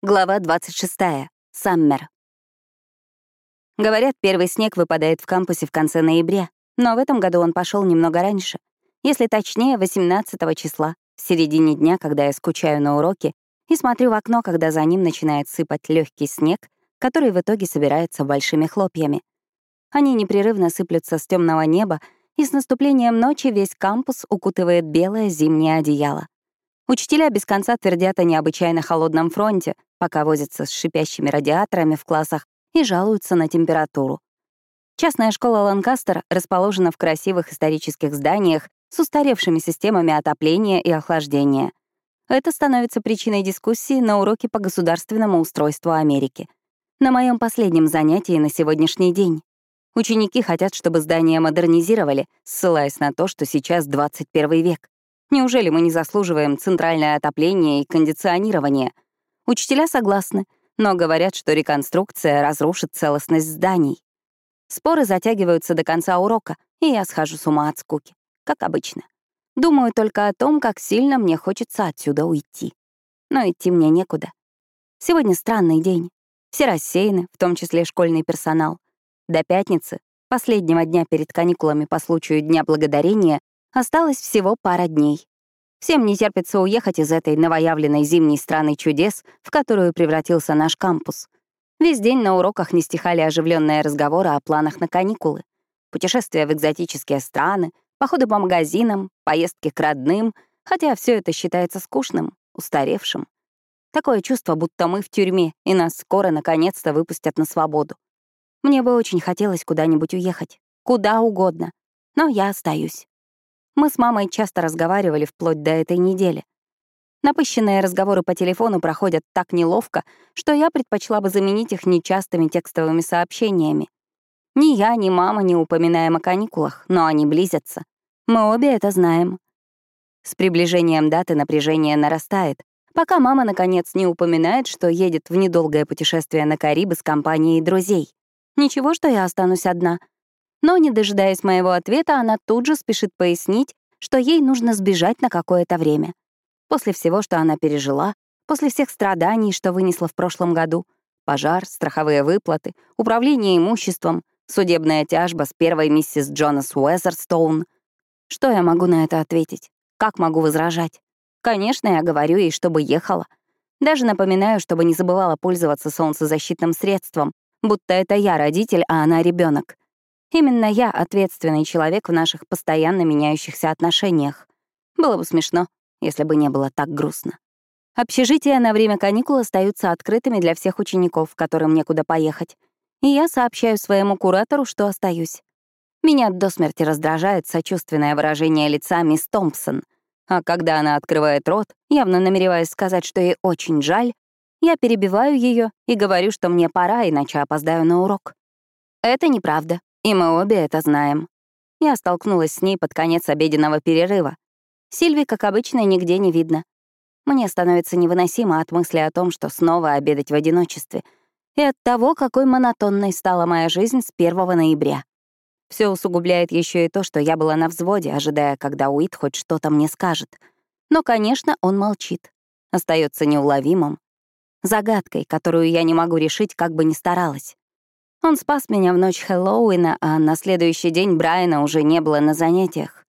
Глава 26. Саммер. Говорят, первый снег выпадает в кампусе в конце ноября, но в этом году он пошел немного раньше. Если точнее, 18 числа, в середине дня, когда я скучаю на уроке и смотрю в окно, когда за ним начинает сыпать легкий снег, который в итоге собирается большими хлопьями. Они непрерывно сыплются с темного неба, и с наступлением ночи весь кампус укутывает белое зимнее одеяло. Учителя без конца твердят о необычайно холодном фронте, пока возятся с шипящими радиаторами в классах и жалуются на температуру. Частная школа Ланкастер расположена в красивых исторических зданиях с устаревшими системами отопления и охлаждения. Это становится причиной дискуссии на уроке по государственному устройству Америки. На моем последнем занятии на сегодняшний день. Ученики хотят, чтобы здания модернизировали, ссылаясь на то, что сейчас 21 век. Неужели мы не заслуживаем центральное отопление и кондиционирование? Учителя согласны, но говорят, что реконструкция разрушит целостность зданий. Споры затягиваются до конца урока, и я схожу с ума от скуки, как обычно. Думаю только о том, как сильно мне хочется отсюда уйти. Но идти мне некуда. Сегодня странный день. Все рассеяны, в том числе школьный персонал. До пятницы, последнего дня перед каникулами по случаю Дня Благодарения, Осталось всего пара дней. Всем не терпится уехать из этой новоявленной зимней страны чудес, в которую превратился наш кампус. Весь день на уроках не стихали оживленные разговоры о планах на каникулы. Путешествия в экзотические страны, походы по магазинам, поездки к родным, хотя все это считается скучным, устаревшим. Такое чувство, будто мы в тюрьме, и нас скоро наконец-то выпустят на свободу. Мне бы очень хотелось куда-нибудь уехать, куда угодно, но я остаюсь. Мы с мамой часто разговаривали вплоть до этой недели. Напыщенные разговоры по телефону проходят так неловко, что я предпочла бы заменить их нечастыми текстовыми сообщениями. Ни я, ни мама не упоминаем о каникулах, но они близятся. Мы обе это знаем. С приближением даты напряжение нарастает, пока мама, наконец, не упоминает, что едет в недолгое путешествие на Карибы с компанией друзей. Ничего, что я останусь одна — но, не дожидаясь моего ответа, она тут же спешит пояснить, что ей нужно сбежать на какое-то время. После всего, что она пережила, после всех страданий, что вынесла в прошлом году, пожар, страховые выплаты, управление имуществом, судебная тяжба с первой миссис Джонас Уэзерстоун. Что я могу на это ответить? Как могу возражать? Конечно, я говорю ей, чтобы ехала. Даже напоминаю, чтобы не забывала пользоваться солнцезащитным средством, будто это я родитель, а она ребенок. Именно я ответственный человек в наших постоянно меняющихся отношениях. Было бы смешно, если бы не было так грустно. Общежития на время каникул остаются открытыми для всех учеников, которым некуда поехать. И я сообщаю своему куратору, что остаюсь. Меня до смерти раздражает сочувственное выражение лица мисс Томпсон. А когда она открывает рот, явно намереваясь сказать, что ей очень жаль, я перебиваю ее и говорю, что мне пора, иначе опоздаю на урок. Это неправда. И мы обе это знаем. Я столкнулась с ней под конец обеденного перерыва. Сильви, как обычно, нигде не видно. Мне становится невыносимо от мысли о том, что снова обедать в одиночестве, и от того, какой монотонной стала моя жизнь с 1 ноября. Все усугубляет еще и то, что я была на взводе, ожидая, когда Уит хоть что-то мне скажет. Но, конечно, он молчит. Остается неуловимым. Загадкой, которую я не могу решить, как бы ни старалась. Он спас меня в ночь Хэллоуина, а на следующий день Брайана уже не было на занятиях.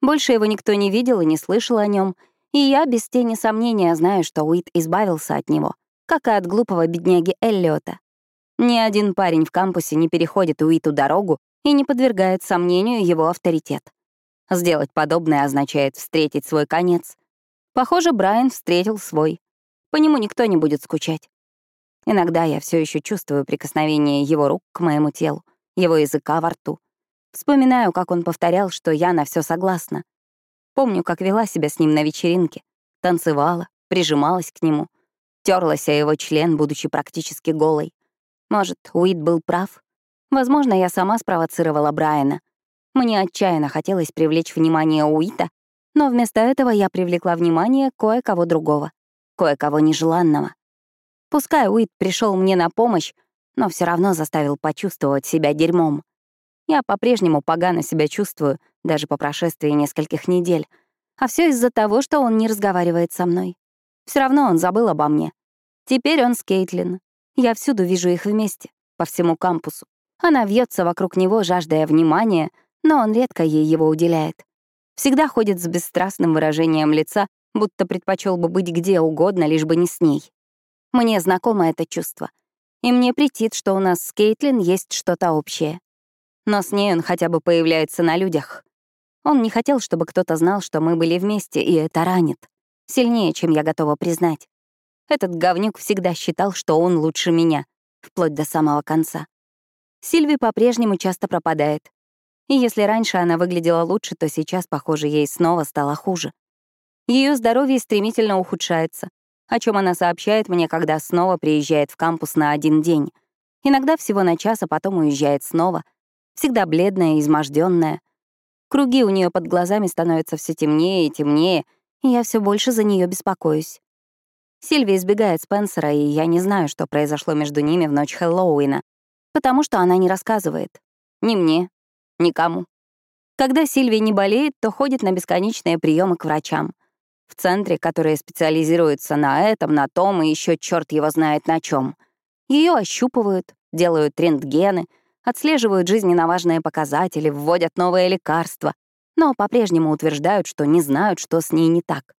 Больше его никто не видел и не слышал о нем, и я без тени сомнения знаю, что Уит избавился от него, как и от глупого бедняги Эллиота. Ни один парень в кампусе не переходит Уиту дорогу и не подвергает сомнению его авторитет. Сделать подобное означает встретить свой конец. Похоже, Брайан встретил свой. По нему никто не будет скучать. Иногда я все еще чувствую прикосновение его рук к моему телу, его языка во рту. Вспоминаю, как он повторял, что я на все согласна. Помню, как вела себя с ним на вечеринке. Танцевала, прижималась к нему. Терлась о его член, будучи практически голой. Может, Уит был прав? Возможно, я сама спровоцировала Брайана. Мне отчаянно хотелось привлечь внимание Уита, но вместо этого я привлекла внимание кое-кого другого, кое-кого нежеланного. Пускай Уит пришел мне на помощь, но все равно заставил почувствовать себя дерьмом. Я по-прежнему погано себя чувствую, даже по прошествии нескольких недель. А все из-за того, что он не разговаривает со мной. Все равно он забыл обо мне. Теперь он с Кейтлин. Я всюду вижу их вместе, по всему кампусу. Она вьется вокруг него, жаждая внимания, но он редко ей его уделяет. Всегда ходит с бесстрастным выражением лица, будто предпочел бы быть где угодно, лишь бы не с ней. Мне знакомо это чувство. И мне претит, что у нас с Кейтлин есть что-то общее. Но с ней он хотя бы появляется на людях. Он не хотел, чтобы кто-то знал, что мы были вместе, и это ранит. Сильнее, чем я готова признать. Этот говнюк всегда считал, что он лучше меня, вплоть до самого конца. Сильви по-прежнему часто пропадает. И если раньше она выглядела лучше, то сейчас, похоже, ей снова стало хуже. Ее здоровье стремительно ухудшается, о чем она сообщает мне, когда снова приезжает в кампус на один день. Иногда всего на час, а потом уезжает снова. Всегда бледная изможденная. Круги у нее под глазами становятся все темнее и темнее, и я все больше за нее беспокоюсь. Сильви избегает Спенсера, и я не знаю, что произошло между ними в ночь Хэллоуина, потому что она не рассказывает. Ни мне, никому. Когда Сильви не болеет, то ходит на бесконечные приемы к врачам. В центре, которые специализируются на этом, на том и еще черт его знает на чем. Ее ощупывают, делают рентгены, отслеживают жизненно важные показатели, вводят новые лекарства, но по-прежнему утверждают, что не знают, что с ней не так.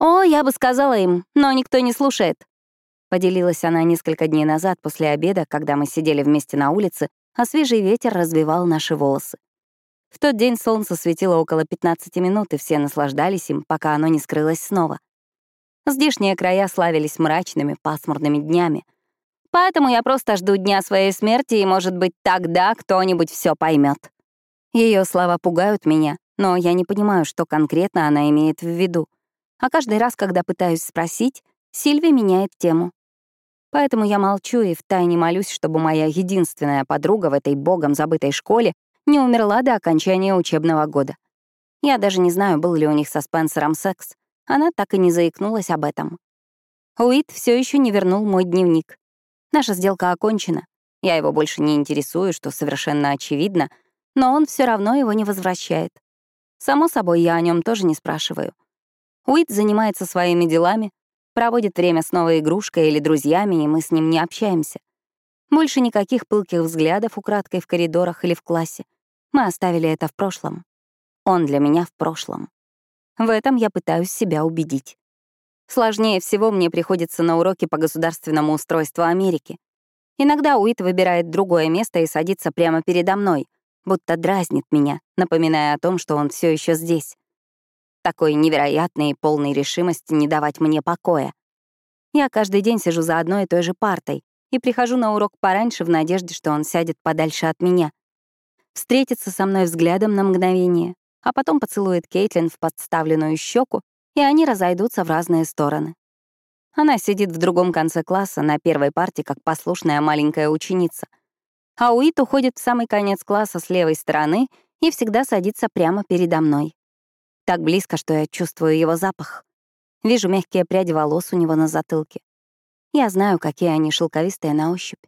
«О, я бы сказала им, но никто не слушает». Поделилась она несколько дней назад после обеда, когда мы сидели вместе на улице, а свежий ветер развивал наши волосы. В тот день солнце светило около 15 минут, и все наслаждались им, пока оно не скрылось снова. Здешние края славились мрачными, пасмурными днями. Поэтому я просто жду дня своей смерти, и, может быть, тогда кто-нибудь все поймет. Ее слова пугают меня, но я не понимаю, что конкретно она имеет в виду. А каждый раз, когда пытаюсь спросить, Сильви меняет тему. Поэтому я молчу и втайне молюсь, чтобы моя единственная подруга в этой богом забытой школе не умерла до окончания учебного года. Я даже не знаю, был ли у них со Спенсером секс. Она так и не заикнулась об этом. Уит все еще не вернул мой дневник. Наша сделка окончена. Я его больше не интересую, что совершенно очевидно, но он все равно его не возвращает. Само собой, я о нем тоже не спрашиваю. Уит занимается своими делами, проводит время с новой игрушкой или друзьями, и мы с ним не общаемся. Больше никаких пылких взглядов украдкой в коридорах или в классе. Мы оставили это в прошлом. Он для меня в прошлом. В этом я пытаюсь себя убедить. Сложнее всего мне приходится на уроки по государственному устройству Америки. Иногда Уит выбирает другое место и садится прямо передо мной, будто дразнит меня, напоминая о том, что он все еще здесь такой невероятной и полной решимости не давать мне покоя. Я каждый день сижу за одной и той же партой и прихожу на урок пораньше в надежде, что он сядет подальше от меня. Встретится со мной взглядом на мгновение, а потом поцелует Кейтлин в подставленную щеку, и они разойдутся в разные стороны. Она сидит в другом конце класса, на первой парте, как послушная маленькая ученица. А Уит уходит в самый конец класса с левой стороны и всегда садится прямо передо мной. Так близко, что я чувствую его запах. Вижу мягкие пряди волос у него на затылке. Я знаю, какие они шелковистые на ощупь.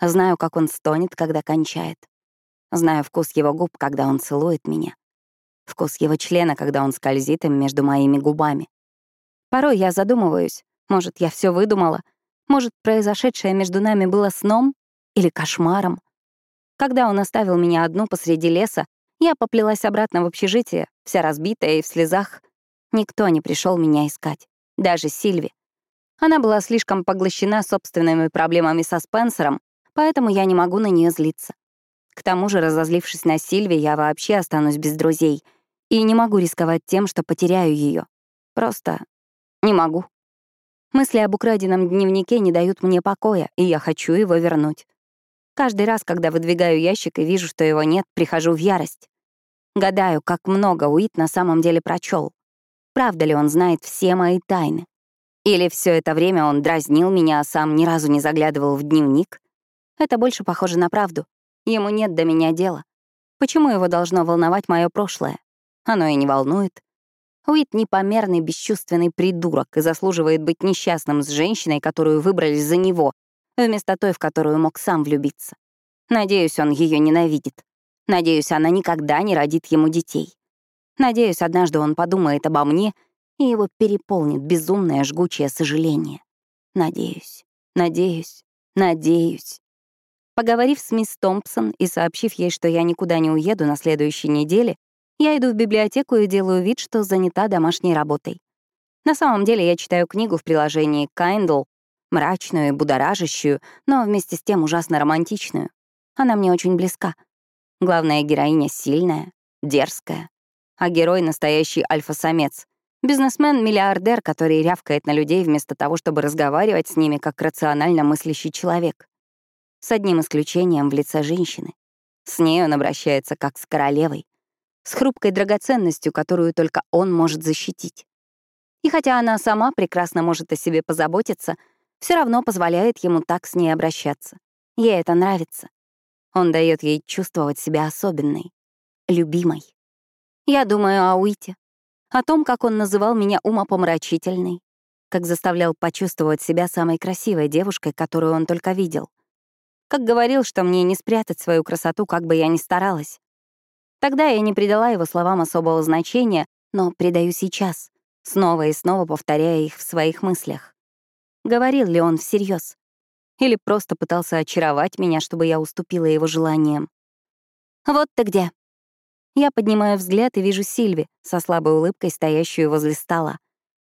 Знаю, как он стонет, когда кончает. Знаю вкус его губ, когда он целует меня. Вкус его члена, когда он скользит им между моими губами. Порой я задумываюсь, может, я все выдумала, может, произошедшее между нами было сном или кошмаром. Когда он оставил меня одну посреди леса, я поплелась обратно в общежитие, вся разбитая и в слезах. Никто не пришел меня искать, даже Сильви. Она была слишком поглощена собственными проблемами со Спенсером, поэтому я не могу на нее злиться. К тому же, разозлившись на Сильви, я вообще останусь без друзей и не могу рисковать тем, что потеряю ее. Просто не могу. Мысли об украденном дневнике не дают мне покоя, и я хочу его вернуть. Каждый раз, когда выдвигаю ящик и вижу, что его нет, прихожу в ярость. Гадаю, как много Уит на самом деле прочел. Правда ли он знает все мои тайны? Или все это время он дразнил меня, а сам ни разу не заглядывал в дневник? Это больше похоже на правду. Ему нет до меня дела. Почему его должно волновать мое прошлое? Оно и не волнует. Уит — непомерный бесчувственный придурок и заслуживает быть несчастным с женщиной, которую выбрали за него, вместо той, в которую мог сам влюбиться. Надеюсь, он ее ненавидит. Надеюсь, она никогда не родит ему детей. Надеюсь, однажды он подумает обо мне, и его переполнит безумное жгучее сожаление. Надеюсь, надеюсь, надеюсь. Поговорив с мисс Томпсон и сообщив ей, что я никуда не уеду на следующей неделе, я иду в библиотеку и делаю вид, что занята домашней работой. На самом деле я читаю книгу в приложении Kindle, мрачную и будоражащую, но вместе с тем ужасно романтичную. Она мне очень близка. Главная героиня сильная, дерзкая, а герой — настоящий альфа-самец. Бизнесмен-миллиардер, который рявкает на людей вместо того, чтобы разговаривать с ними как рационально мыслящий человек. С одним исключением в лице женщины. С ней он обращается как с королевой, с хрупкой драгоценностью, которую только он может защитить. И хотя она сама прекрасно может о себе позаботиться, все равно позволяет ему так с ней обращаться. Ей это нравится. Он дает ей чувствовать себя особенной, любимой. Я думаю о Уите, о том, как он называл меня умопомрачительной, как заставлял почувствовать себя самой красивой девушкой, которую он только видел, как говорил, что мне не спрятать свою красоту, как бы я ни старалась. Тогда я не придала его словам особого значения, но придаю сейчас, снова и снова повторяя их в своих мыслях. Говорил ли он всерьез? Или просто пытался очаровать меня, чтобы я уступила его желаниям? «Вот ты где!» Я поднимаю взгляд и вижу Сильви со слабой улыбкой, стоящую возле стола.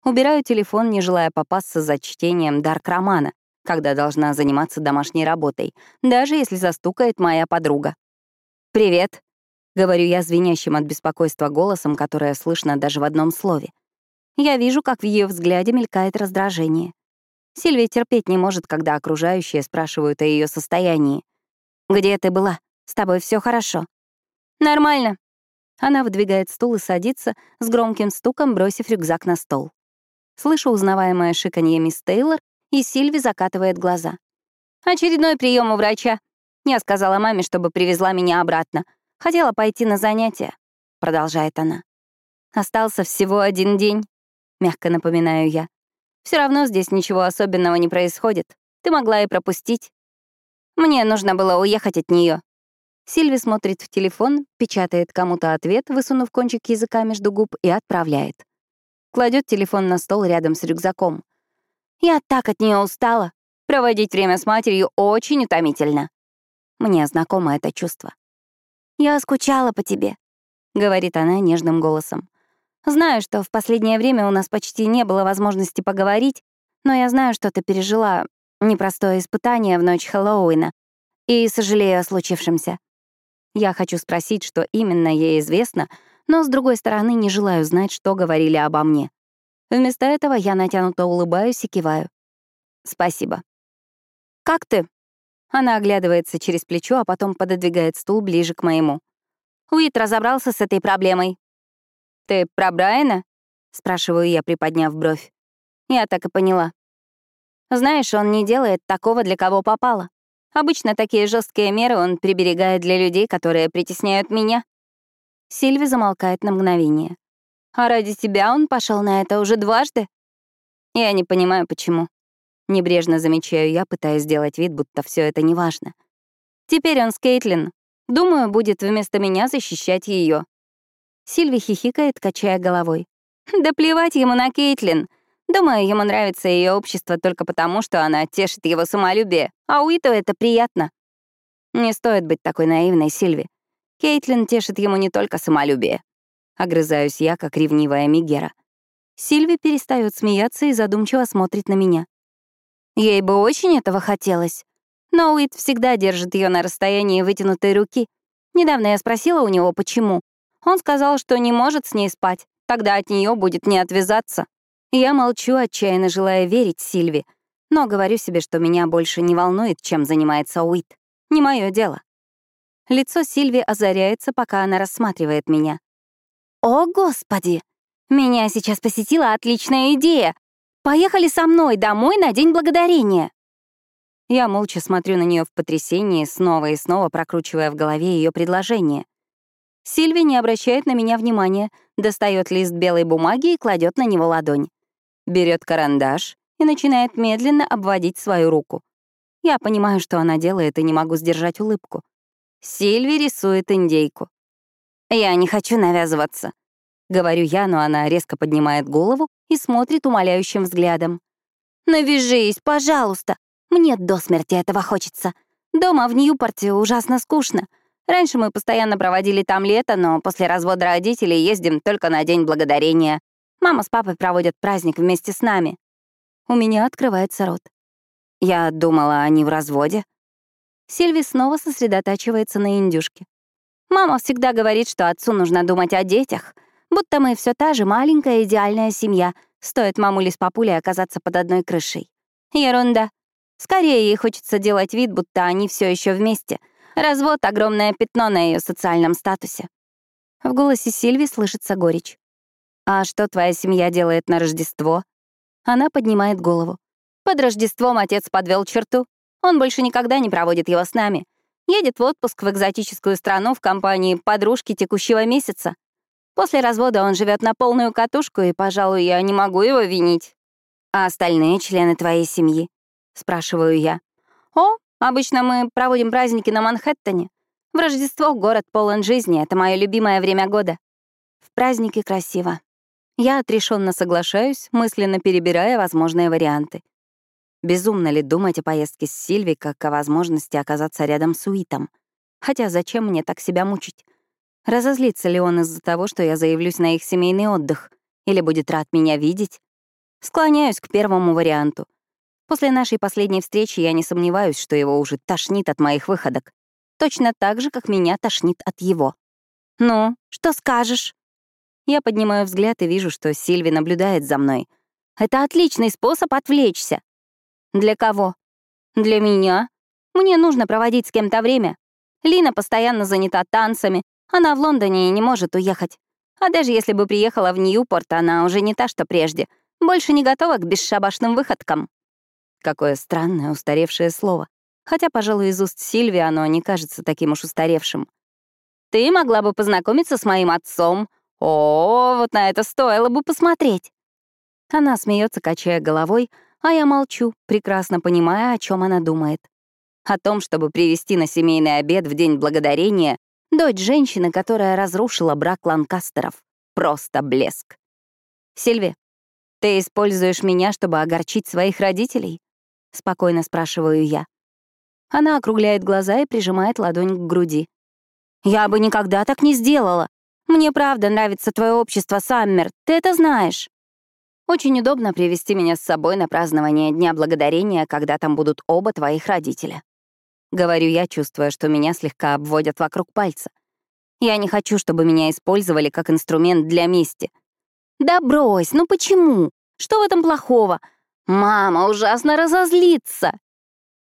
Убираю телефон, не желая попасться за чтением дарк-романа, когда должна заниматься домашней работой, даже если застукает моя подруга. «Привет», — говорю я звенящим от беспокойства голосом, которое слышно даже в одном слове. Я вижу, как в ее взгляде мелькает раздражение. Сильвия терпеть не может, когда окружающие спрашивают о ее состоянии. «Где ты была? С тобой все хорошо?» «Нормально», она выдвигает стул и садится, с громким стуком бросив рюкзак на стол. Слышу узнаваемое шиканье мисс Тейлор, и Сильви закатывает глаза. «Очередной прием у врача. Я сказала маме, чтобы привезла меня обратно. Хотела пойти на занятия», — продолжает она. «Остался всего один день», — мягко напоминаю я. Все равно здесь ничего особенного не происходит. Ты могла и пропустить. Мне нужно было уехать от нее. Сильви смотрит в телефон, печатает кому-то ответ, высунув кончик языка между губ, и отправляет. Кладет телефон на стол рядом с рюкзаком. «Я так от нее устала. Проводить время с матерью очень утомительно». Мне знакомо это чувство. «Я скучала по тебе», — говорит она нежным голосом. «Знаю, что в последнее время у нас почти не было возможности поговорить, но я знаю, что ты пережила непростое испытание в ночь Хэллоуина и сожалею о случившемся. Я хочу спросить, что именно ей известно, но, с другой стороны, не желаю знать, что говорили обо мне. Вместо этого я натянуто улыбаюсь и киваю. «Спасибо». «Как ты?» Она оглядывается через плечо, а потом пододвигает стул ближе к моему. Уит разобрался с этой проблемой. «Ты про Брайана?» — спрашиваю я, приподняв бровь. Я так и поняла. Знаешь, он не делает такого, для кого попало. Обычно такие жесткие меры он приберегает для людей, которые притесняют меня. Сильви замолкает на мгновение. А ради тебя он пошел на это уже дважды? Я не понимаю, почему. Небрежно замечаю я, пытаясь сделать вид, будто все это неважно. Теперь он с Кейтлин. Думаю, будет вместо меня защищать ее. Сильви хихикает, качая головой. Да плевать ему на Кейтлин. Думаю, ему нравится ее общество только потому, что она тешит его самолюбие, а Уиту это приятно. Не стоит быть такой наивной, Сильви. Кейтлин тешит ему не только самолюбие. Огрызаюсь я, как ревнивая Мигера. Сильви перестает смеяться и задумчиво смотрит на меня. Ей бы очень этого хотелось. Но Уит всегда держит ее на расстоянии вытянутой руки. Недавно я спросила у него, почему. Он сказал, что не может с ней спать, тогда от нее будет не отвязаться. Я молчу, отчаянно желая верить Сильви, но говорю себе, что меня больше не волнует, чем занимается Уит. Не мое дело. Лицо Сильви озаряется, пока она рассматривает меня. «О, Господи! Меня сейчас посетила отличная идея! Поехали со мной домой на День Благодарения!» Я молча смотрю на нее в потрясении, снова и снова прокручивая в голове ее предложение. Сильви не обращает на меня внимания, достает лист белой бумаги и кладет на него ладонь берет карандаш и начинает медленно обводить свою руку. Я понимаю, что она делает, и не могу сдержать улыбку. Сильви рисует индейку. «Я не хочу навязываться», — говорю я, но она резко поднимает голову и смотрит умоляющим взглядом. Навяжись, пожалуйста. Мне до смерти этого хочется. Дома в Ньюпорте ужасно скучно. Раньше мы постоянно проводили там лето, но после развода родителей ездим только на День Благодарения. Мама с папой проводят праздник вместе с нами. У меня открывается рот. Я думала, они в разводе. Сильви снова сосредотачивается на индюшке. Мама всегда говорит, что отцу нужно думать о детях, будто мы все та же маленькая идеальная семья, стоит мамуле с папулей оказаться под одной крышей. Ерунда. Скорее ей хочется делать вид, будто они все еще вместе. Развод — огромное пятно на ее социальном статусе. В голосе Сильви слышится горечь. «А что твоя семья делает на Рождество?» Она поднимает голову. Под Рождеством отец подвел черту. Он больше никогда не проводит его с нами. Едет в отпуск в экзотическую страну в компании подружки текущего месяца. После развода он живет на полную катушку, и, пожалуй, я не могу его винить. «А остальные члены твоей семьи?» — спрашиваю я. «О, обычно мы проводим праздники на Манхэттене. В Рождество город полон жизни, это мое любимое время года. В празднике красиво. Я отрешенно соглашаюсь, мысленно перебирая возможные варианты. Безумно ли думать о поездке с Сильви, как о возможности оказаться рядом с Уитом? Хотя зачем мне так себя мучить? Разозлится ли он из-за того, что я заявлюсь на их семейный отдых? Или будет рад меня видеть? Склоняюсь к первому варианту. После нашей последней встречи я не сомневаюсь, что его уже тошнит от моих выходок. Точно так же, как меня тошнит от его. «Ну, что скажешь?» Я поднимаю взгляд и вижу, что Сильви наблюдает за мной. Это отличный способ отвлечься. Для кого? Для меня. Мне нужно проводить с кем-то время. Лина постоянно занята танцами, она в Лондоне и не может уехать. А даже если бы приехала в Ньюпорт, она уже не та, что прежде. Больше не готова к бесшабашным выходкам. Какое странное, устаревшее слово. Хотя, пожалуй, из уст Сильви оно не кажется таким уж устаревшим. Ты могла бы познакомиться с моим отцом, о, вот на это стоило бы посмотреть. Она смеется, качая головой, а я молчу, прекрасно понимая, о чем она думает. О том, чтобы привести на семейный обед в День Благодарения дочь женщины, которая разрушила брак Ланкастеров. Просто блеск. «Сильви, ты используешь меня, чтобы огорчить своих родителей?» — спокойно спрашиваю я. Она округляет глаза и прижимает ладонь к груди. «Я бы никогда так не сделала. Мне правда нравится твое общество, Саммер, ты это знаешь. Очень удобно привести меня с собой на празднование Дня Благодарения, когда там будут оба твоих родителя. Говорю я, чувствуя, что меня слегка обводят вокруг пальца. Я не хочу, чтобы меня использовали как инструмент для мести. Да брось, ну почему? Что в этом плохого? Мама ужасно разозлится.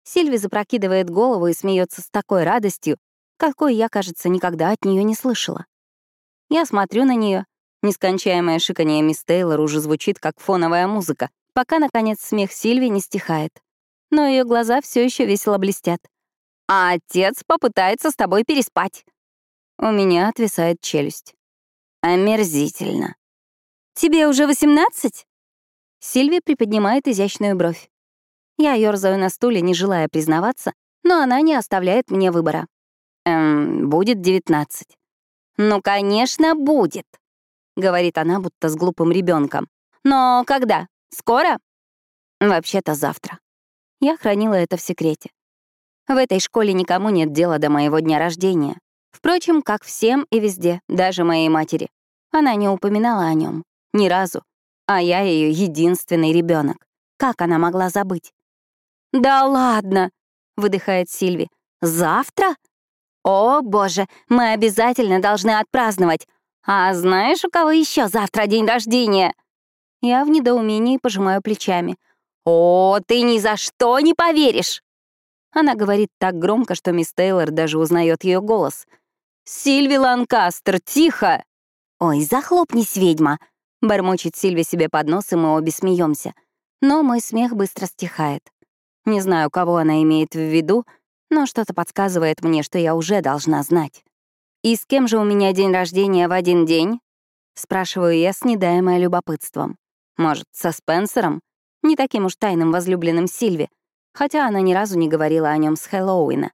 Сильви запрокидывает голову и смеется с такой радостью, какой я, кажется, никогда от нее не слышала. Я смотрю на нее. Нескончаемое шиканье мисс Тейлор уже звучит как фоновая музыка, пока, наконец, смех Сильви не стихает. Но ее глаза все еще весело блестят. «А отец попытается с тобой переспать». У меня отвисает челюсть. Омерзительно. «Тебе уже восемнадцать?» Сильви приподнимает изящную бровь. Я ёрзаю на стуле, не желая признаваться, но она не оставляет мне выбора. Эм, будет девятнадцать. «Ну, конечно, будет», — говорит она, будто с глупым ребенком. «Но когда? Скоро?» «Вообще-то завтра». Я хранила это в секрете. В этой школе никому нет дела до моего дня рождения. Впрочем, как всем и везде, даже моей матери. Она не упоминала о нем ни разу, а я ее единственный ребенок. Как она могла забыть? «Да ладно!» — выдыхает Сильви. «Завтра? «О, боже, мы обязательно должны отпраздновать. А знаешь, у кого еще завтра день рождения?» Я в недоумении пожимаю плечами. «О, ты ни за что не поверишь!» Она говорит так громко, что мисс Тейлор даже узнает ее голос. «Сильви Ланкастер, тихо!» «Ой, захлопнись, ведьма!» Бормочет Сильви себе под нос, и мы обе смеемся. Но мой смех быстро стихает. Не знаю, кого она имеет в виду, но что-то подсказывает мне, что я уже должна знать. «И с кем же у меня день рождения в один день?» — спрашиваю я с недаемое любопытством. «Может, со Спенсером? Не таким уж тайным возлюбленным Сильви, хотя она ни разу не говорила о нем с Хэллоуина.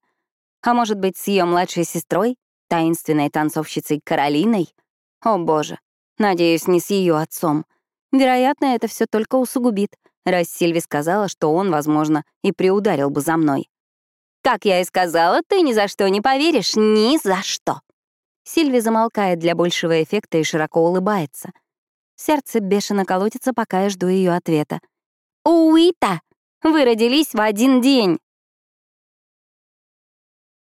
А может быть, с ее младшей сестрой, таинственной танцовщицей Каролиной? О боже, надеюсь, не с ее отцом. Вероятно, это все только усугубит, раз Сильви сказала, что он, возможно, и приударил бы за мной. «Как я и сказала, ты ни за что не поверишь, ни за что!» Сильви замолкает для большего эффекта и широко улыбается. Сердце бешено колотится, пока я жду ее ответа. «Уита, вы родились в один день!»